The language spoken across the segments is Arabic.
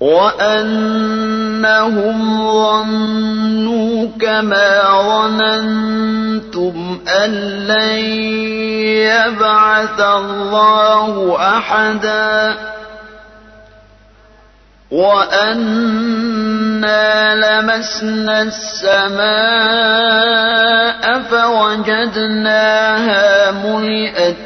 وأنهم ظنوا كما ظننتم أن لن يبعث الله أحدا وأنا لمسنا السماء فوجدناها ملئت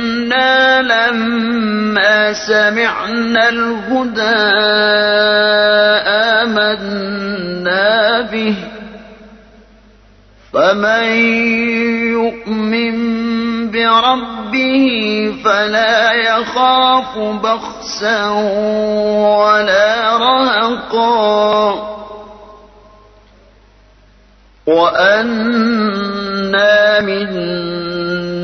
لما سمعنا الهدى آمنا به فمن يؤمن بربه فلا يخاف بخسا ولا رهقا وأنا منا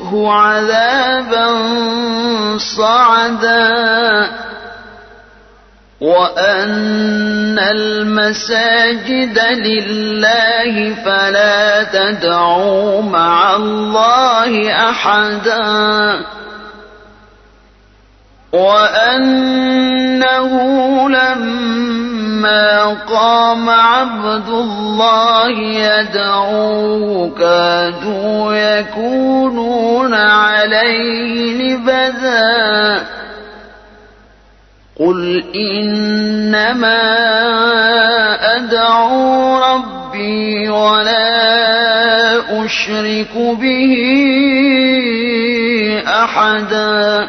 يسلكه عذابا صعدا وأن المساجد لله فلا تدعوا مع الله أحدا وأنه لما قام عبد الله يدعوه كادوا يكونون عليه لبذا قل إنما أدعو ربي ولا أشرك به أحدا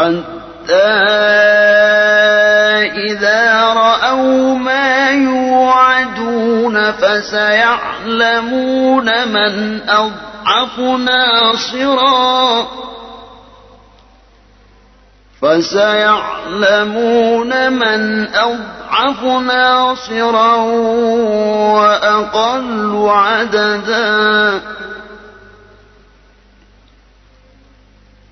حتى إذا رأوا ما يوعدون فسيعلمون من أضعف ناصرا فسيعلمون من أضعف ناصرا وأقل عددا.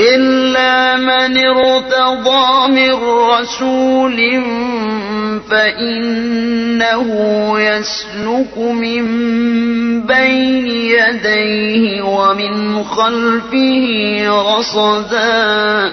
إلا من ارتضى من رسول فإنه يسلك من بين يديه ومن خلفه رصدا